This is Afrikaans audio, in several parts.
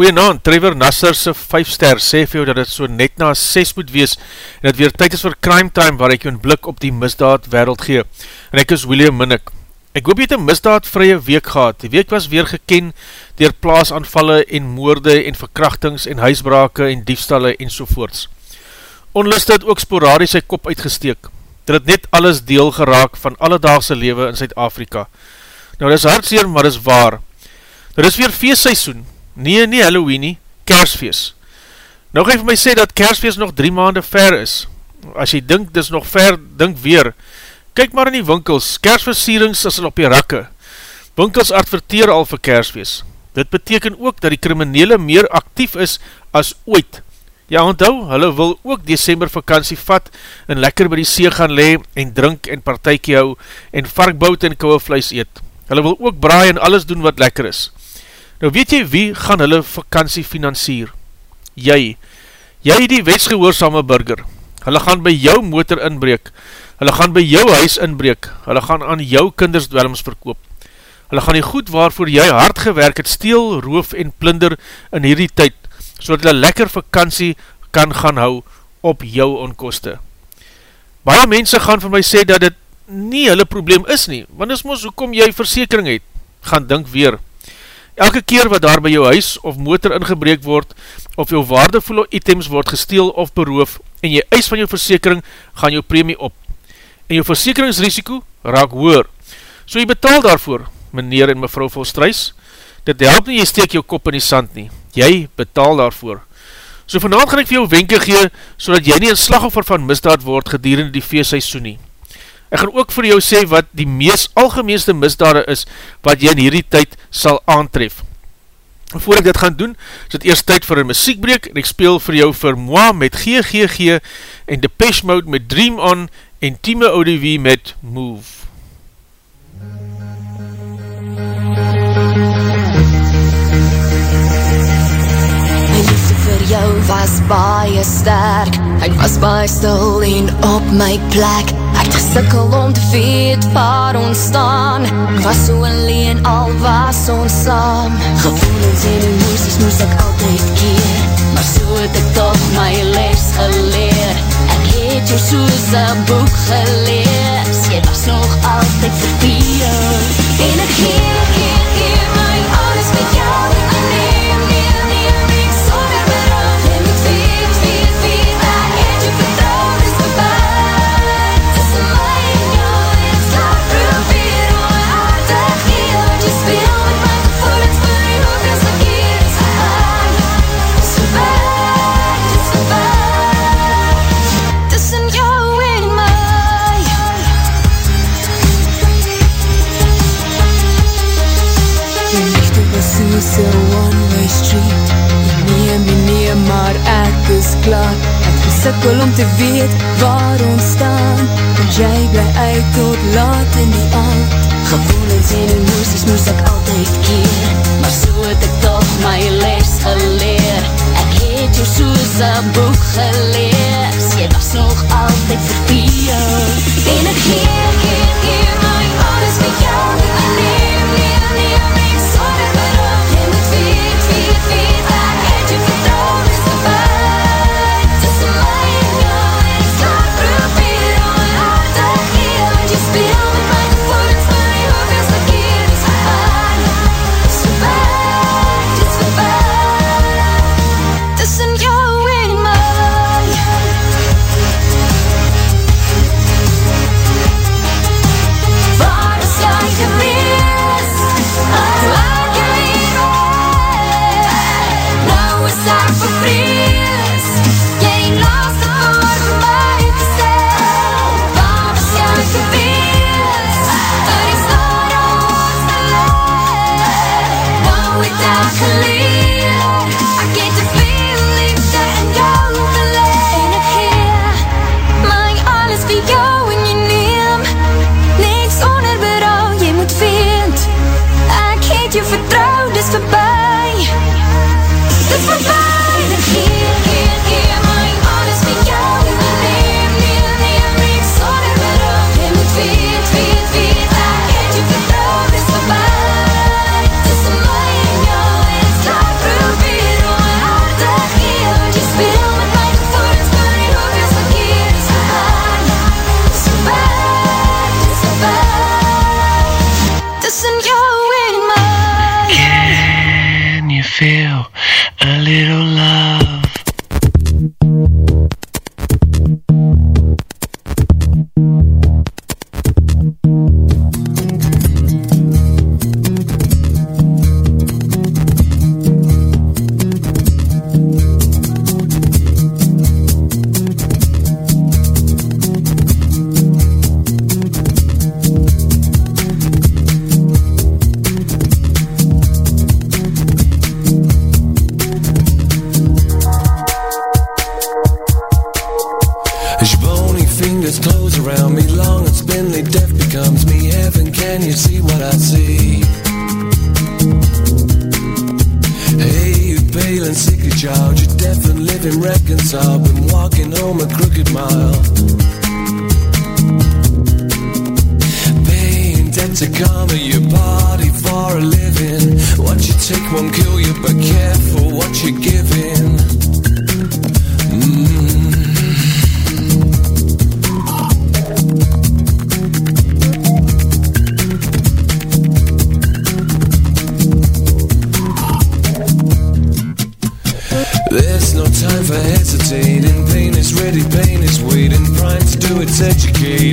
Goeienaand, Trevor Nasser se 5 ster sê vir jou dat het so net na 6 moet wees en dat weer tyd is vir Crime Time waar ek jou een blik op die misdaad wereld gee. En ek is William Minnick. Ek hoop jy het een misdaadvrye week gehad. Die week was weer geken dier plaasanvalle en moorde en verkrachtings en huisbrake en diefstalle en sovoorts. Onlust het ook sporadies sy kop uitgesteek. Dit het net alles deel geraak van alledaagse lewe in Zuid-Afrika. Nou, dit is hartseer, maar dit is waar. Dit is weer feestseisoen Nee, nie Halloween nie, Kersfeest. Nou ga jy vir my sê dat Kersfeest nog drie maanden ver is. As jy dink, dis nog ver, dink weer. Kyk maar in die winkels, Kersversierings is al op die rakke. Winkels adverteer al vir Kersfeest. Dit beteken ook dat die kriminele meer actief is as ooit. Ja, onthou, hulle wil ook december vakantie vat en lekker by die see gaan le en drink en partijkie hou en varkbout en kouwe vlees eet. Hulle wil ook braai en alles doen wat lekker is. Nou weet jy wie gaan hulle vakantie financier? Jy. Jy die wetsgehoorsame burger. Hulle gaan by jou motor inbreek. Hulle gaan by jou huis inbreek. Hulle gaan aan jou kinders dwellings verkoop. Hulle gaan die goed waarvoor jy hard gewerk het steel, roof en plinder in hierdie tyd, so dat hulle lekker vakantie kan gaan hou op jou onkoste. Baie mense gaan vir my sê dat dit nie hulle probleem is nie, want is mos hoekom jy versekering het, gaan dink weer. Elke keer wat daar by jou huis of motor ingebreek word, of jou waardevolle items word gesteel of beroof, en jy eis van jou versekering, gaan jou premie op. En jou versekeringsrisiko raak hoer. So jy betaal daarvoor, meneer en mevrou Volstruis. Dit help nie, jy steek jou kop in die sand nie. Jy betaal daarvoor. So vanavond gaan ek vir jou wenke gee, so jy nie een slagoffer van misdaad word gedurende die feestseisoen nie. Ek gaan ook vir jou sê wat die mees algemeenste misdade is wat jy in hierdie tyd sal aantref. Voor ek dit gaan doen, is het eerst tyd vir een muziekbreek en ek speel vir jou vir Moi met GGG en Depeche Mode met Dream On en Time ODV met Move. Jou was baie sterk Ek was baie stil en op my plek Het gesikkel om te weet waar ons staan. Ek was so alleen al was ons saam. Gevoelens en emoties moes ek altyd keer. Maar so het ek toch my les geleer. Ek het jou soos een boek gelees Jy was nog altyd verkeer En ek geer, Ek gesikkel om te weet waar ons staan. Want jy bly uit tot laat in die aand. Gevoelens en emoties moes ek altyd keer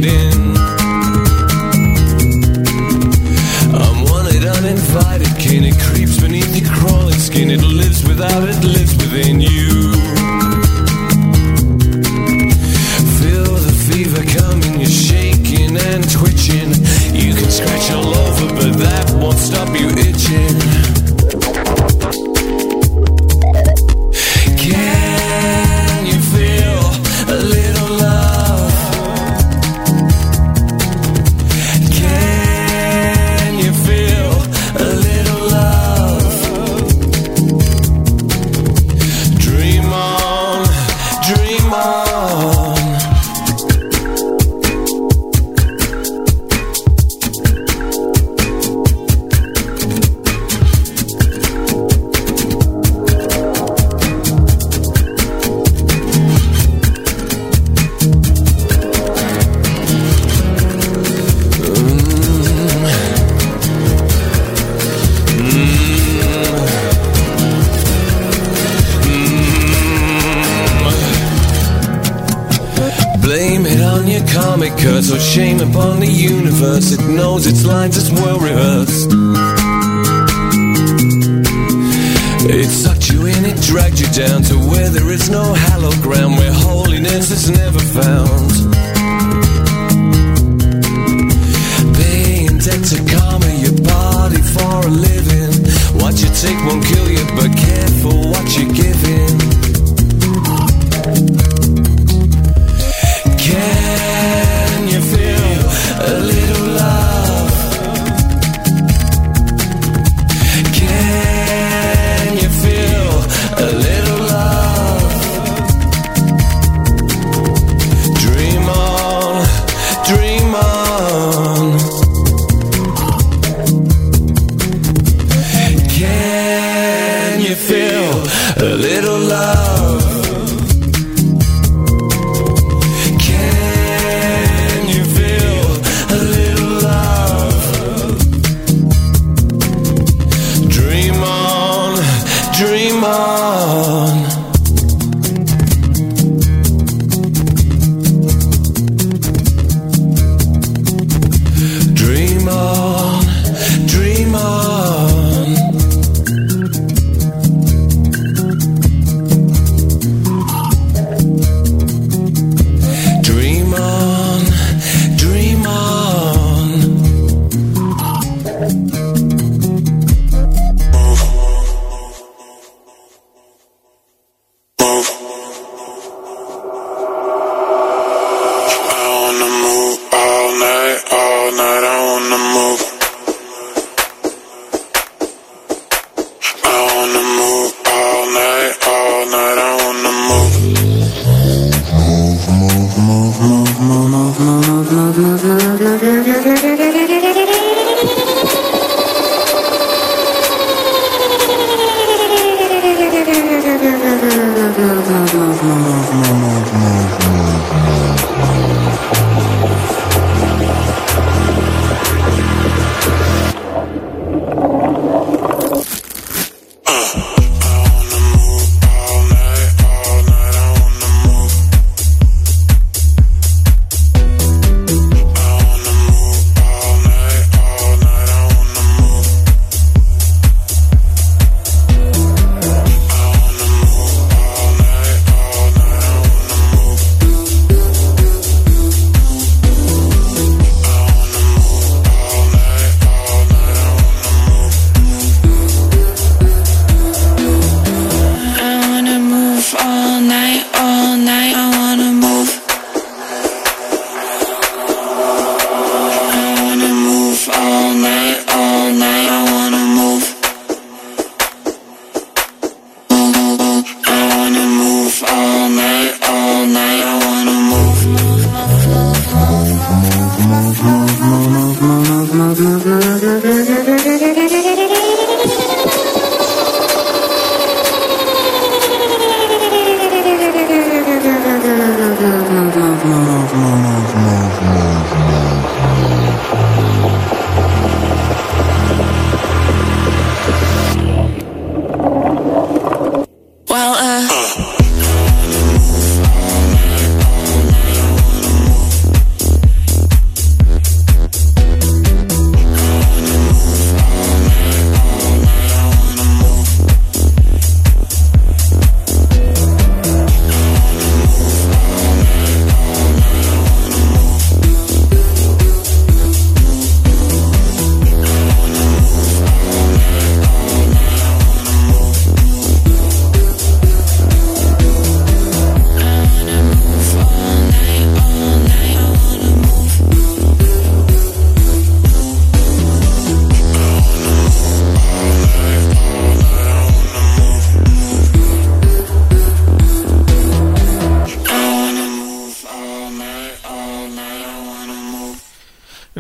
in. I'm wanted, uninvited, kin. It creeps beneath your crawling skin. It lives without it.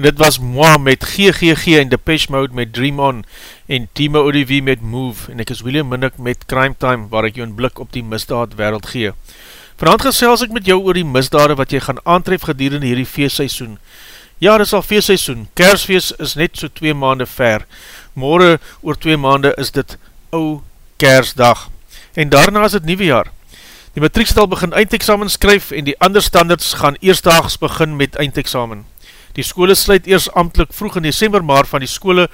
Dit was Moi met GGG en Depeche Mode met Dream On en Timo ODV met Move en ek is William Minnick met Crime Time waar ek jou een blik op die misdaad wereld gee. Vanavond gesels ek met jou oor die misdade wat jy gaan aantref gedurende hierdie feestseisoen. Ja, dit is al feestseisoen. Kersfeest is net so twee maande ver. Morgen oor twee maande is dit ou Kersdag. En daarna is het nieuwe jaar. Die matriekstal begin eindexamen skryf en die ander standards gaan eerstdaags begin met eindexamen. Die skole sluit eers amtlik vroeg in december, maar van die skole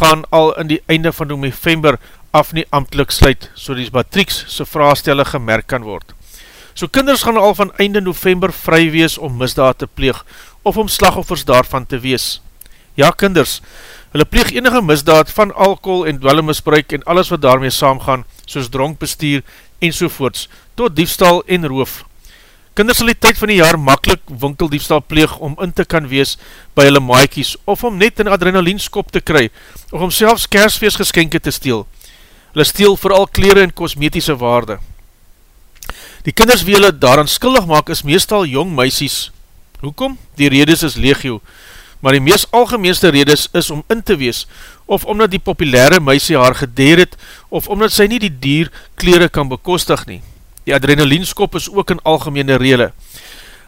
gaan al in die einde van november af nie amtlik sluit, so die matrieks sy vraagstelle gemerk kan word. So kinders gaan al van einde november vry wees om misdaad te pleeg, of om slagoffers daarvan te wees. Ja kinders, hulle pleeg enige misdaad van alcohol en dwellemisbruik en alles wat daarmee saamgaan, soos dronkbestuur en sovoorts, tot diefstal en roof. Kinders sal die tyd van die jaar makkelijk winkeldiefstal pleeg om in te kan wees by hulle maaikies, of om net een adrenalinskop te kry, of om selfs kersfeestgeskenke te steel. Hulle steel vooral kleren en kosmetische waarde. Die kinders wie hulle daaraan skuldig maak is meestal jong meisies. Hoekom? Die redes is legio. Maar die meest algemeenste redes is om in te wees, of omdat die populaire meisie haar gedeer het, of omdat sy nie die dier kleren kan bekostig nie. Die adrenalinskop is ook een algemene rede.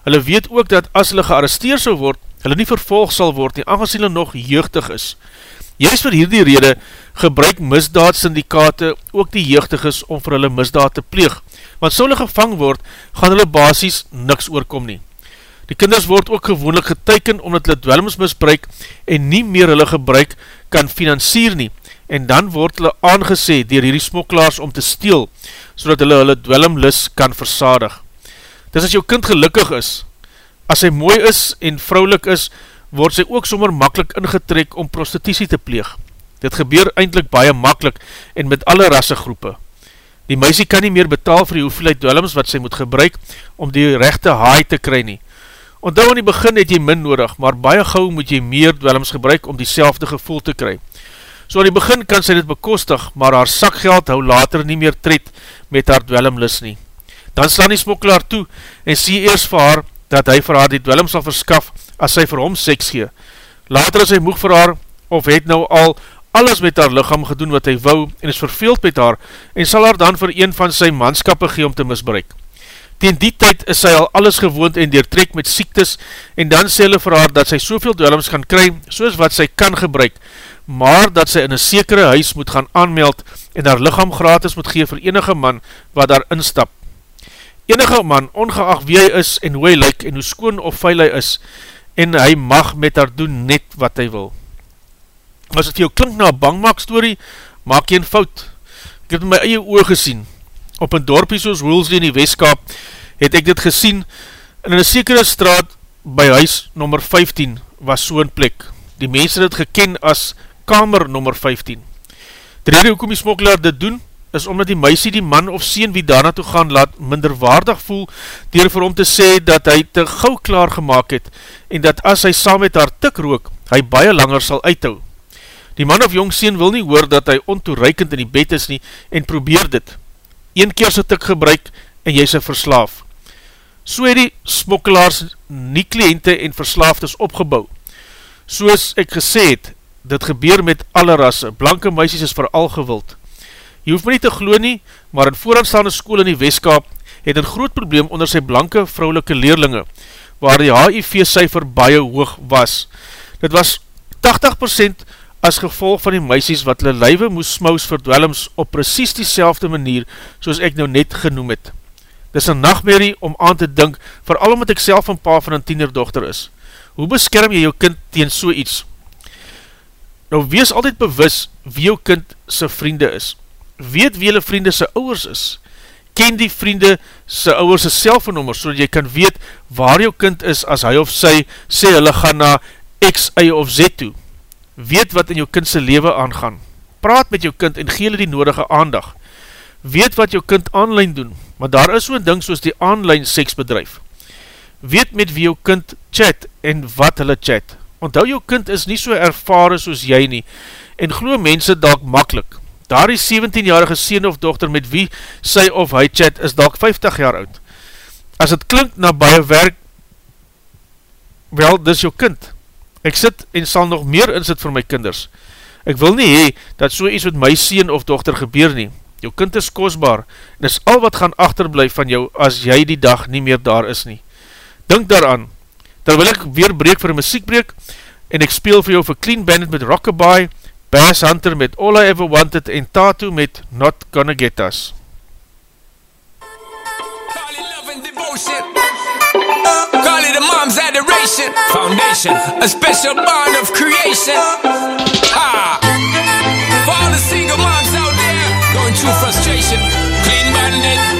Hulle weet ook dat as hulle gearresteer sal word, hulle nie vervolg sal word nie, aangezien hulle nog jeugdig is. Juist vir hierdie rede gebruik misdaadsyndikate ook die jeugdig is om vir hulle misdaad te pleeg, want so hulle gevang word, gaan hulle basis niks oorkom nie. Die kinders word ook gewoonlik geteiken omdat hulle dwelms misbruik en nie meer hulle gebruik kan financier nie, en dan word hulle aangese dier hierdie smoklaars om te steel, so dat hulle hulle dwelmlis kan versadig. Dis as jou kind gelukkig is, as hy mooi is en vrouwlik is, word sy ook sommer makkelijk ingetrek om prostitutie te pleeg. Dit gebeur eindelijk baie makkelijk en met alle rassegroepe. Die meisie kan nie meer betaal vir die hoeveelheid dwellings wat sy moet gebruik om die rechte haai te kry nie. Ondou in die begin het jy min nodig, maar baie gauw moet jy meer dwellings gebruik om die gevoel te kry. So in die begin kan sy dit bekostig, maar haar sakgeld hou later nie meer tred met haar dwellinglis nie. Dan slaan die smokkelaar toe en sê eers vir haar dat hy vir haar die dwelling sal verskaf as sy vir hom seks gee. Later is hy moeg vir haar, of het nou al alles met haar lichaam gedoen wat hy wou, en is verveeld met haar, en sal haar dan vir een van sy manskappe gee om te misbruik. Tegen die tyd is sy al alles gewoond en deertrek met siektes, en dan sê hulle vir haar dat sy soveel dwellings kan kry, soos wat sy kan gebruik, maar dat sy in een sekere huis moet gaan aanmeld, en haar lichaam gratis moet gee vir enige man wat daar instap. Enige man, ongeacht wie hy is en hoe hy lyk en hoe skoon of vuil hy is, en hy mag met haar doen net wat hy wil. As het jou klink na een bangmaak story, maak jy een fout. Ek het my eie oor gesien. Op een dorpie soos Woolsley in die Westkaap het ek dit gesien en in een sekere straat by huis nummer 15 was so'n plek. Die mense het geken as kamer nummer 15. De rede hoekom die smokkelaar dit doen, is omdat die meisie die man of sien wie daarna toe gaan laat minderwaardig voel dier vir hom te sê dat hy te gauw klaar gemaakt het en dat as hy saam met haar tik rook, hy baie langer sal uithou. Die man of jong sien wil nie hoor dat hy ontoereikend in die bed is nie en probeer dit. Een keer sy tik gebruik en jy sy verslaaf. So het die smokkelaars nie kliënte en verslaafdes opgebouw. Soos ek gesê het, dit gebeur met alle rasse, blanke meisies is vooral gewild. Jy hoef my nie te glo nie, maar in vooraanstaande school in die Westkaap het een groot probleem onder sy blanke vrouwelike leerlinge, waar die HIV-cijfer baie hoog was. Dit was 80% as gevolg van die meisies wat hulle lywe moes smous verdwellings op precies die manier soos ek nou net genoem het. Dit is een nachtmerrie om aan te dink, vooral omdat ek self een pa van een tienerdochter is. Hoe beskerm jy jou kind tegen so iets? Nou wees altyd bewus wie jou kind sy vriende is weet wie hulle vriende sy ouwers is. Ken die vriende sy ouwers sy selfoonnummer, so jy kan weet waar jou kind is as hy of sy sê hulle gaan na X, Y of Z toe. Weet wat in jou kind sy leven aangaan. Praat met jou kind en gee hulle die nodige aandag. Weet wat jou kind online doen, maar daar is so'n ding soos die online seksbedrijf. Weet met wie jou kind chat en wat hulle chat. Onthou jou kind is nie so ervare soos jy nie, en glo mense dalk makkelijk. Daar die 17-jarige sien of dochter met wie sy of hy chat is dalk 50 jaar oud. As het klink na baie werk, wel, dis jou kind. Ek sit en sal nog meer insit vir my kinders. Ek wil nie hee dat so iets met my sien of dochter gebeur nie. Jou kind is kostbaar, en is al wat gaan achterblij van jou as jy die dag nie meer daar is nie. Dink daaraan, terwyl ek weer breek vir muziekbreek, en ek speel vir jou vir Clean Bandit met Rockabye, Bass Hunter met All I Ever Wanted, en Tattoo met Not Gonna Get Us. Call it uh, mom's adoration. Foundation, a special bond of creation. Ha! For all the single moms out there Going through frustration. Clean Bandit.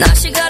Now she got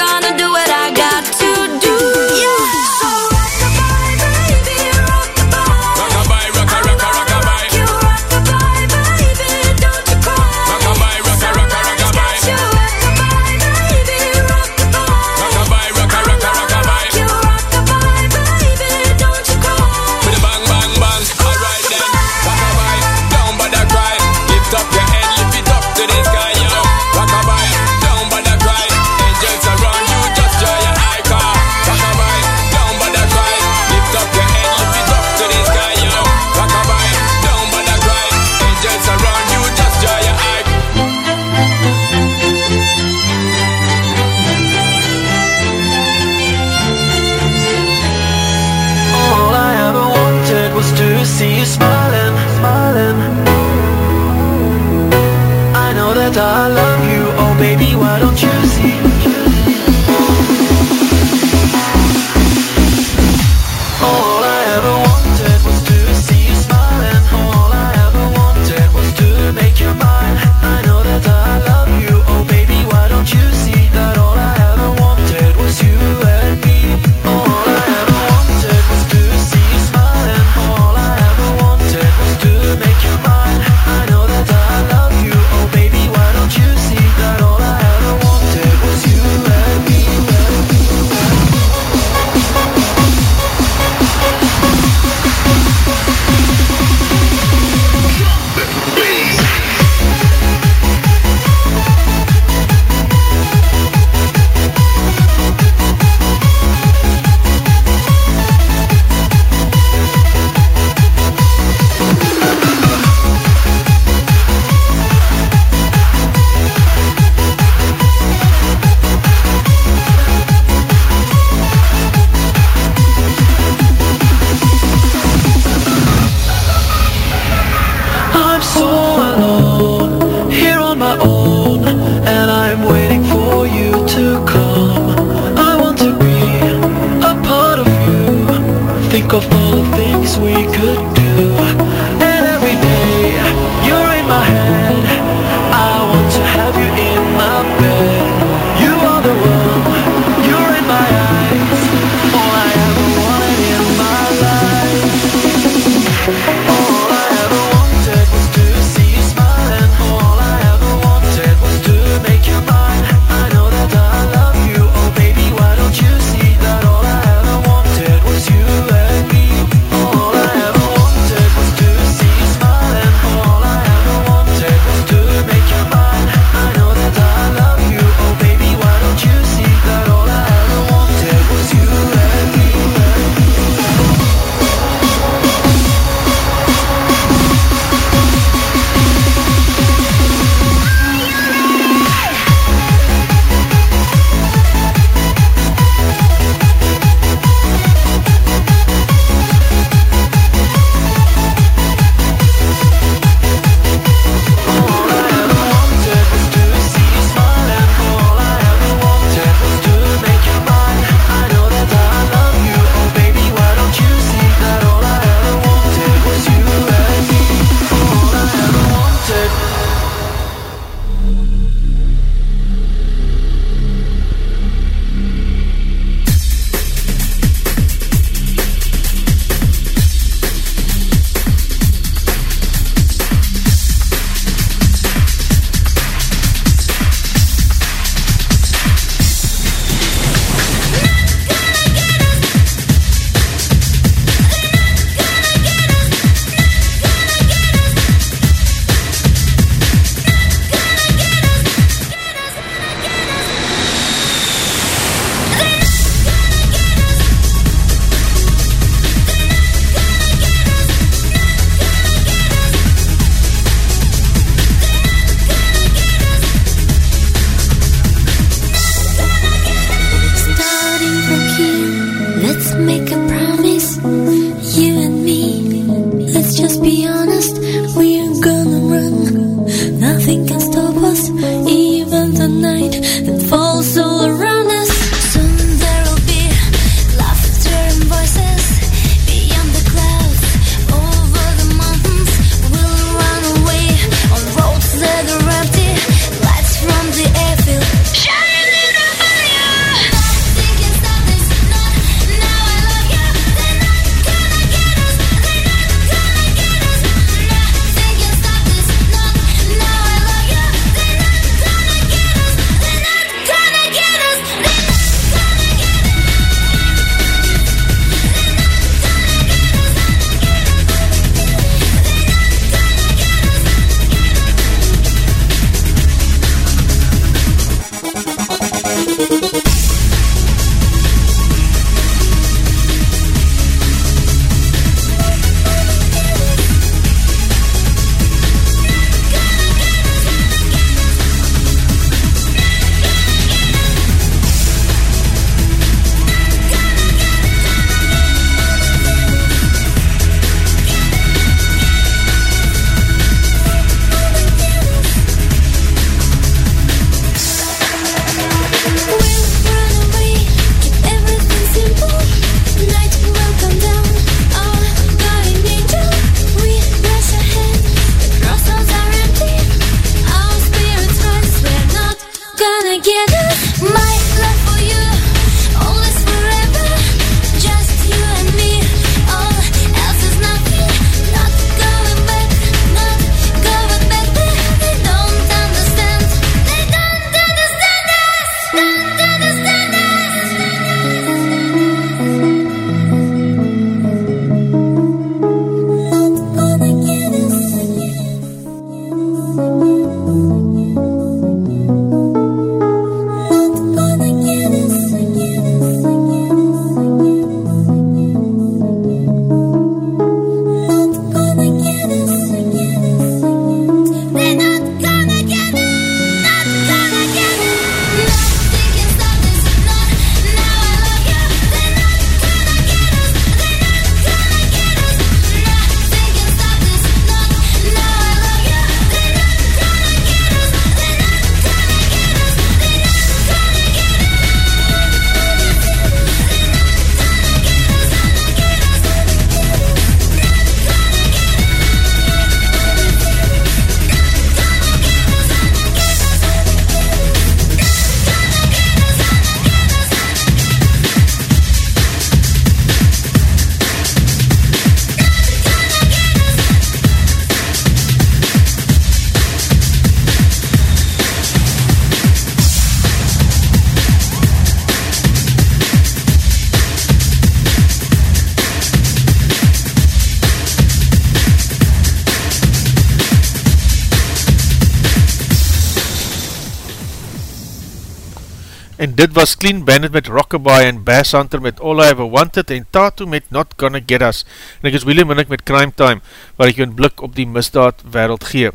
dit was Clean Bandit met Rockabye en Bass Hunter met All I Ever Wanted en Tattoo met Not Gonna Get Us. En ek is William Minnick met Crime Time, waar ek jou een blik op die misdaad wereld gee.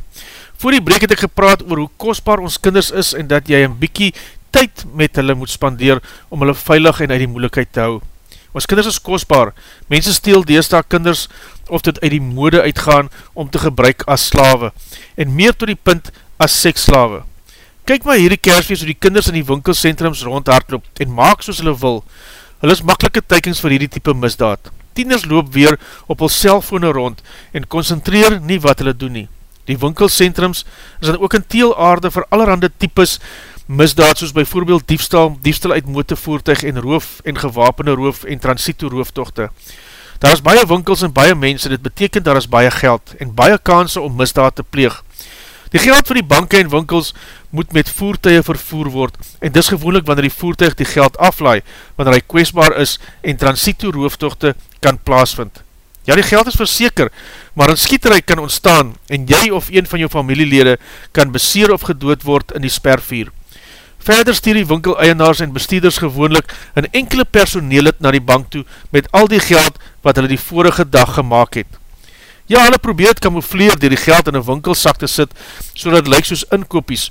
Voor die breek het ek gepraat oor hoe kostbaar ons kinders is en dat jy een bykie tyd met hulle moet spandeer om hulle veilig en uit die moeilikheid te hou. Ons kinders is kostbaar. Mense steel deesda kinders of dit uit die mode uitgaan om te gebruik as slawe en meer tot die punt as seksslawe. Kyk maar hierdie kersfeest hoe die kinders in die winkelcentrums rondhardloop en maak soos hulle wil. Hulle is makkelike teikings vir hierdie type misdaad. Tieners loop weer op hulle cellfone rond en concentreer nie wat hulle doen nie. Die winkelcentrums is dan ook een teelaarde vir allerhande types misdaad soos bijvoorbeeld diefstal, diefstal uit motorvoertuig en roof en gewapende roof en transito rooftochte. Daar is baie winkels en baie mense, dit beteken daar is baie geld en baie kansen om misdaad te pleeg. Die geld vir die banke en winkels moet met voertuie vervoer word en dis gewoonlik wanneer die voertuig die geld aflaai, wanneer hy kwestbaar is en transito rooftochte kan plaasvind. Ja, die geld is verseker, maar een skieterij kan ontstaan en jy of een van jou familielede kan beseer of gedood word in die spervier. Verder stuur die winkel eienaars en bestuurders gewoonlik een enkele personeel het na die bank toe met al die geld wat hulle die vorige dag gemaakt het. Ja, hulle probeer het kamoufleer dier die geld in een winkelsak te sit, so dat het lyk soos inkopies,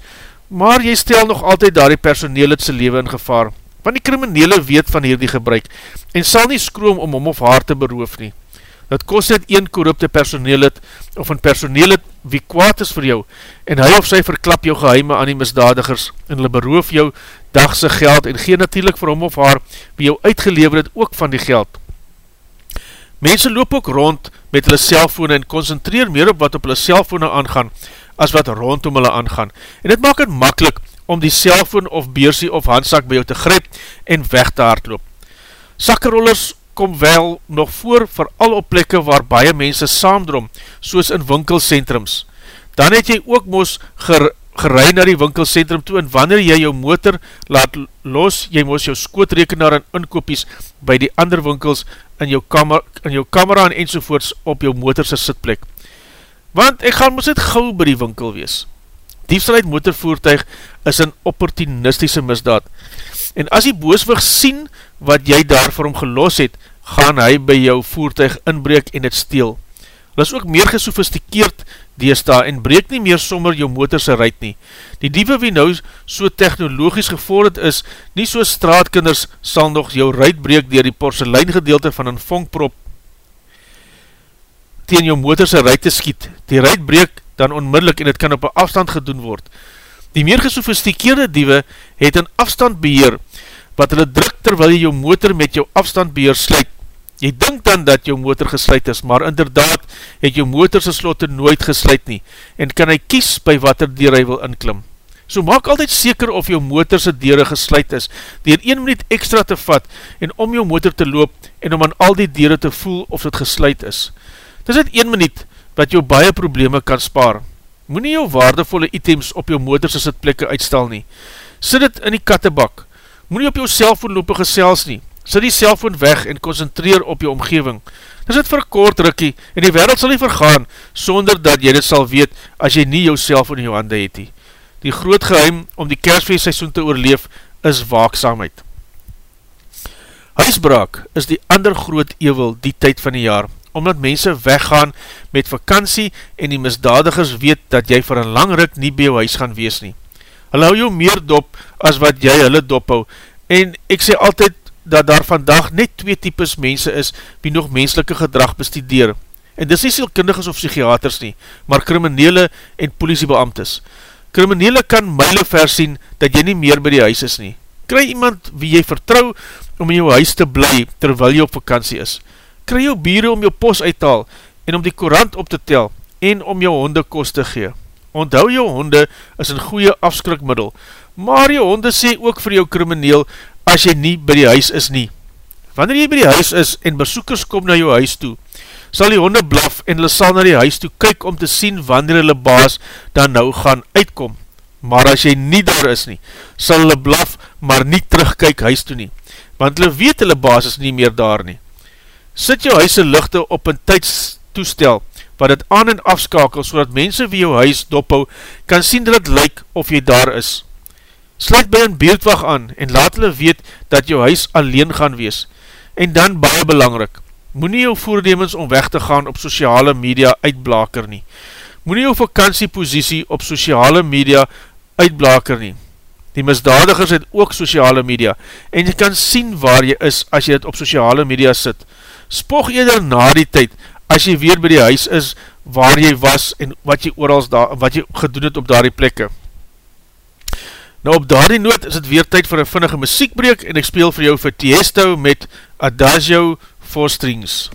maar jy stel nog altyd daar die personeel het sy leven in gevaar, want die kriminele weet van hierdie gebruik, en sal nie skroom om hom of haar te beroof nie. Het kost net een korrupte personeel het, of een personeel het wie kwaad is vir jou, en hy of sy verklap jou geheime aan die misdadigers, en hulle beroof jou dagse geld, en gee natuurlijk vir hom of haar, wie jou uitgelever het ook van die geld. Mense loop ook rond met hulle cellfone en concentreer meer op wat op hulle cellfone aangaan as wat rondom hulle aangaan. En dit maak het makkelijk om die cellfoon of beersie of handsak by jou te grijp en weg te hardloop. Sakkerollers kom wel nog voor vir al op plekke waar baie mense saamdrom, soos in winkelcentrums. Dan het jy ook moos ger, gerei na die winkelcentrum toe en wanneer jy jou motor laat los, jy moos jou skootrekenaar en inkopies by die ander winkels in jou, kamer, in jou camera en enzovoorts op jou motorse sitplek. Want ek gaan moos net gauw by die winkel wees. Diefstal uit motorvoertuig is een opportunistische misdaad. En as die booswig sien wat jy daar vir hom gelos het, gaan hy by jou voertuig inbreek en het steel. Hulle is ook meer gesofistikeerd deesta en breek nie meer sommer jou motorse ruit nie. Die diewe wie nou so technologisch gevorderd is, nie so straatkinders sal nog jou ruit breek dier die porselein gedeelte van een vonkprop teen jou motorse ruit te skiet. Die ruit breek dan onmiddellik en het kan op een afstand gedoen word. Die meer gesofistikeerde diewe het een afstandbeheer wat hulle druk terwyl jy jou motor met jou afstandbeheer sluit Jy dink dan dat jou motor gesluit is, maar inderdaad het jou motor sy slotte nooit gesluit nie en kan hy kies by wat er deur hy wil inklim. So maak altyd seker of jou motor sy deure gesluit is, dier 1 minuut extra te vat en om jou motor te loop en om aan al die deure te voel of dit gesluit is. Dit is het 1 minuut wat jou baie probleme kan spaar. Moe nie jou waardevolle items op jou motor sy sitplekke uitstal nie. Sit het in die kattebak. Moe nie op jou cellfoon loop gesels nie Sit die cellfoon weg en concentreer op jou omgeving. Dis het vir kort rukkie en die wereld sal nie vergaan sonder dat jy dit sal weet as jy nie jou cellfoon in jou hande het nie. Die groot geheim om die kerstfeestseisoen te oorleef is waakzaamheid. Huisbraak is die ander groot ewel die tyd van die jaar, omdat mense weggaan met vakantie en die misdadigers weet dat jy vir een lang ruk nie by jou huis gaan wees nie. Hulle hou jou meer dop as wat jy hulle dop hou en ek sê altyd dat daar vandag net twee types mense is wie nog menselike gedrag bestudeer. En dis nie sielkundiges of psychiaters nie, maar kriminele en politiebeamtes. Kriminele kan myle versien dat jy nie meer by die huis is nie. Kry iemand wie jy vertrou om in jou huis te bly terwyl jy op vakantie is. Kry jou bieren om jou pos uittaal en om die korant op te tel en om jou honde kost te gee. Onthou jou honde is een goeie afskrikmiddel, maar jou honde sê ook vir jou krimineel as jy nie by die huis is nie. Wanneer jy by die huis is en besoekers kom na jou huis toe, sal die honde blaf en hulle sal na die huis toe kyk om te sien wanneer hulle baas dan nou gaan uitkom. Maar as jy nie daar is nie, sal hulle blaf maar nie terugkyk huis toe nie, want hulle weet hulle baas is nie meer daar nie. Sit jou huise lichte op een tydstoestel, wat het aan en afskakel, so dat mense wie jou huis dophou, kan sien dat het lyk of jy daar is. Sluit by een beeldwag aan en laat hulle weet dat jou huis alleen gaan wees. En dan baie belangrik, moet nie jou voornemens om weg te gaan op sociale media uitblaker nie. Moet nie jou vakantiepositie op sociale media uitblaker nie. Die misdadigers het ook sociale media en jy kan sien waar jy is as jy het op sociale media sit. Spog eerder na die tyd as jy weer by die huis is waar jy was en wat jy daar, wat jy gedoen het op daar die plekke. Nou op daardie noot is het weer tyd vir een vinnige muziekbreek en ek speel vir jou vir Tiesto met Adagio for Strings.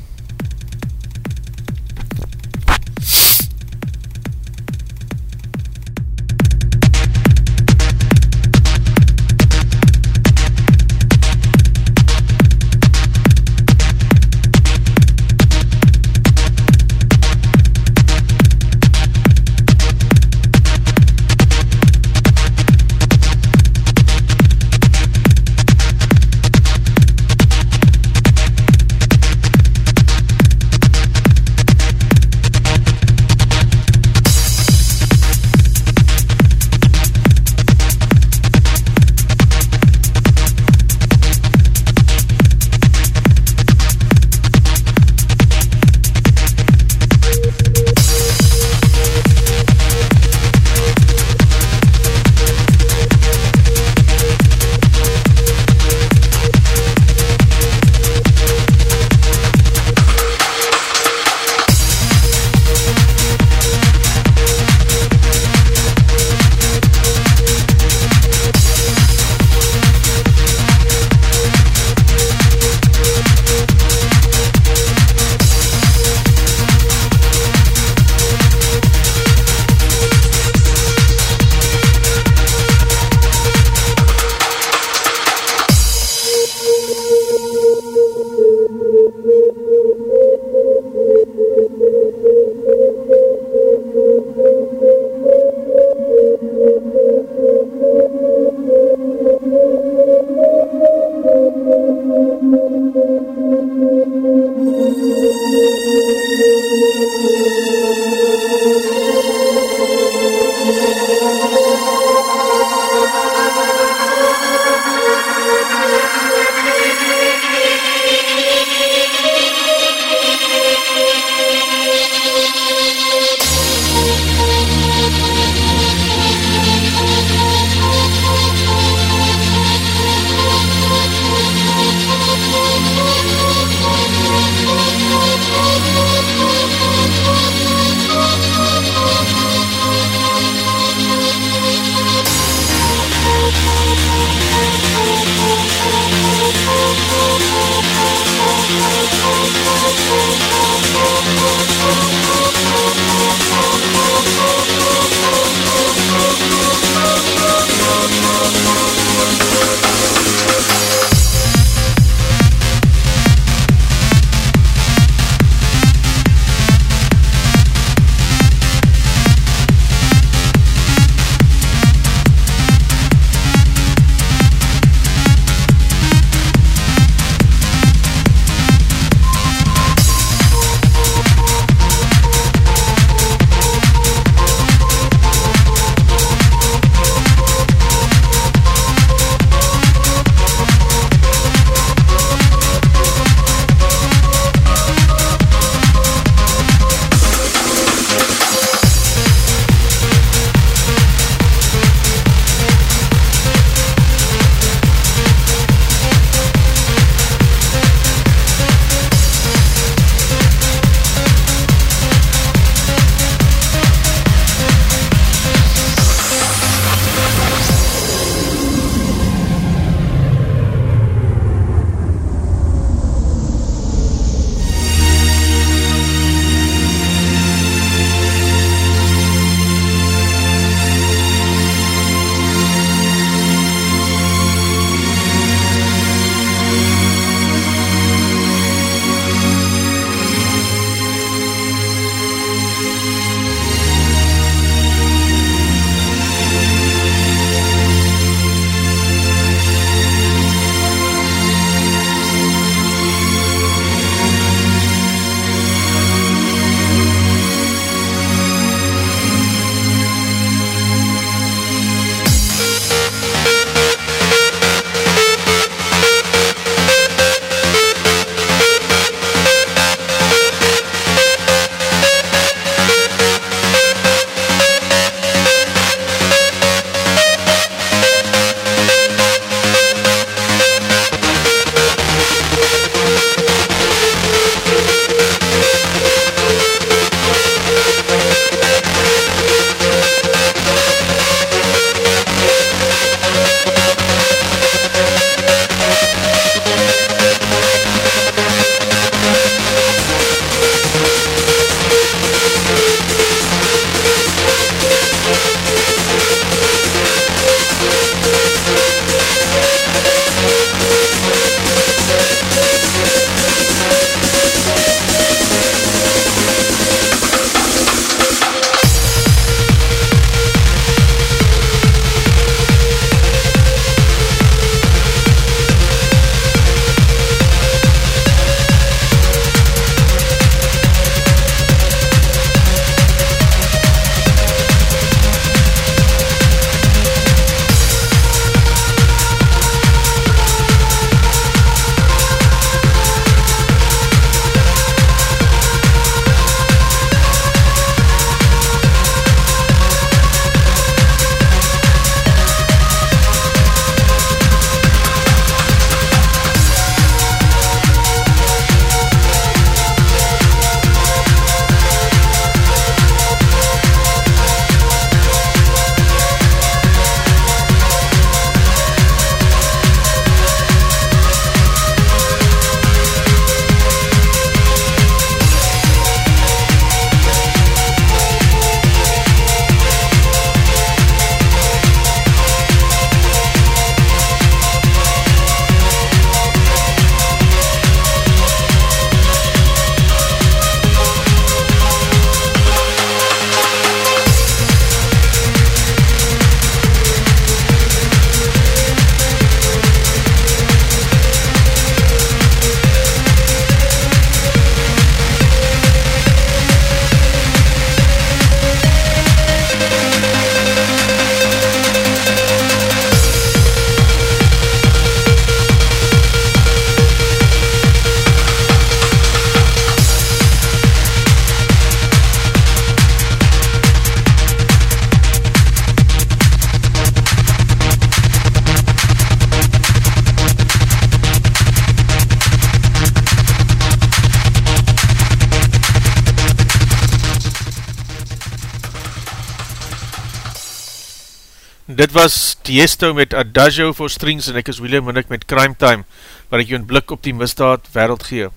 Dit was Tiesto met Adagio for Strings en ek is William Minnick met Crime Time, waar ek jou een blik op die misdaad wereld gee.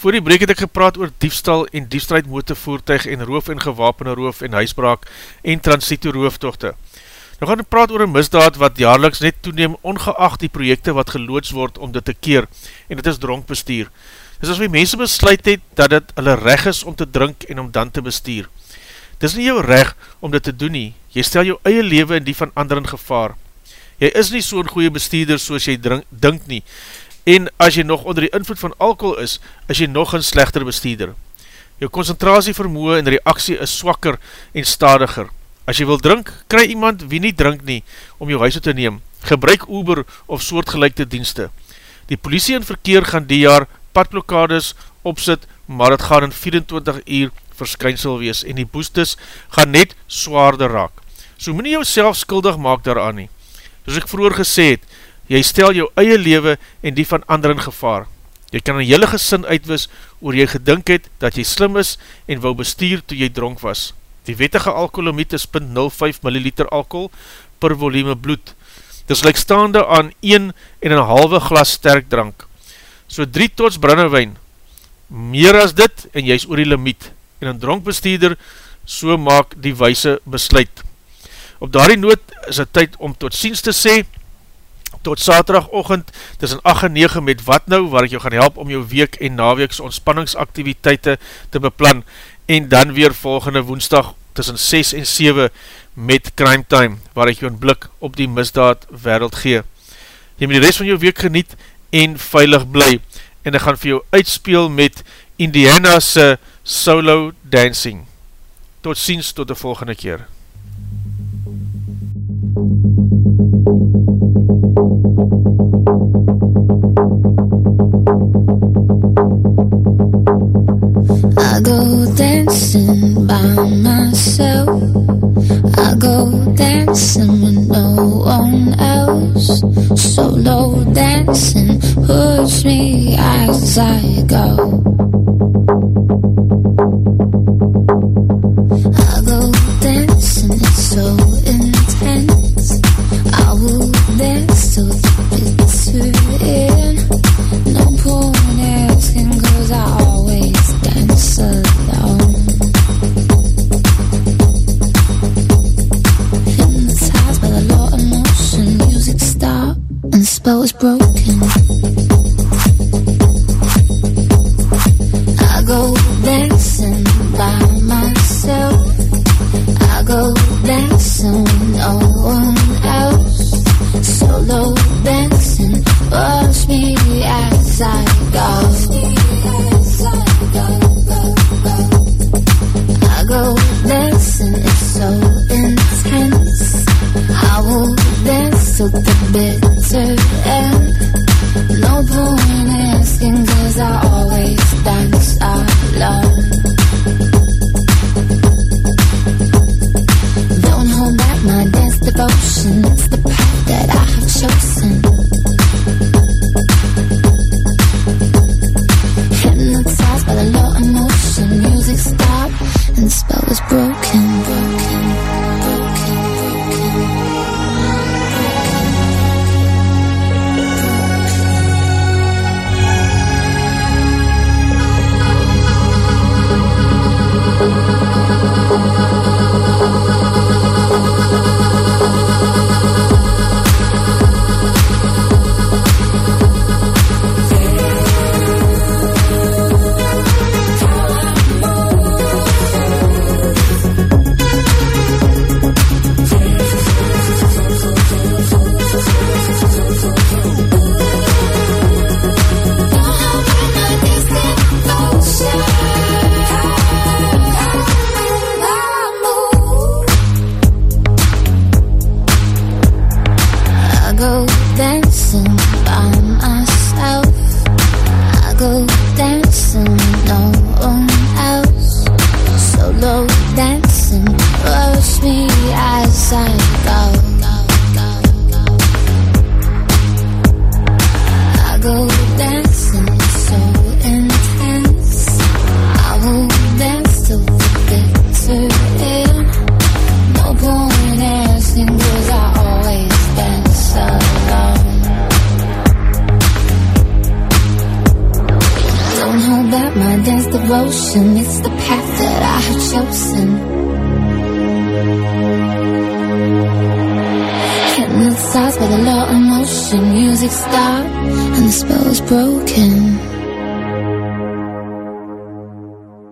Voor die breek het ek gepraat oor diefstal en diefstrijd motorvoertuig en roof en gewapene roof en huisbraak en transito rooftochte. Nou gaan ek praat oor een misdaad wat jaarliks net toeneem ongeacht die projekte wat geloods word om dit te keer en dit is dronkbestuur. Dis as wie mense besluit het dat dit hulle reg is om te drink en om dan te bestuur. Dis nie jou reg om dit te doen nie, jy stel jou eie leven en die van ander in gevaar. Jy is nie so'n goeie bestuurder soos jy drink, dink nie, en as jy nog onder die invloed van alcohol is, is jy nog een slechter bestuurder. Jou concentratievermoe en reaksie is swakker en stadiger. As jy wil drink, kry iemand wie nie drink nie, om jou huis te neem. Gebruik Uber of soortgelijkte dienste. Die politie en verkeer gaan die jaar padblokkades opzit, maar het gaan in 24 uur verskynsel wees en die boestes gaan net zwaarder raak. So moet nie jou skuldig maak daaraan nie. Soos ek vroeger gesê het, jy stel jou eie lewe en die van ander in gevaar. Jy kan een hele gesin uitwis oor jy gedink het dat jy slim is en wou bestuur toe jy dronk was. Die wettige alcoholomiet is 0.05 milliliter alcohol per volume bloed. Dis likstaande aan 1 en een halve glas sterk drank. So 3 tots brandewijn, meer as dit en jy is oor die limiet en een dronkbestuurder so maak die wijse besluit. Op daardie noot is het tyd om tot ziens te sê, tot saterdagochtend tussen 8 en 9 met wat nou, waar ek jou gaan help om jou week en naweeks ontspanningsaktiviteite te beplan, en dan weer volgende woensdag tussen 6 en 7 met Crime Time, waar ek jou een blik op die misdaad wereld gee. Jy moet die rest van jou week geniet en veilig bly, en ek gaan vir jou uitspeel met Indiana's solo dancing. Tot ziens tot die volgende keer. I go dancing by myself. I go dancing with no one else. Solo dancing push me as I go.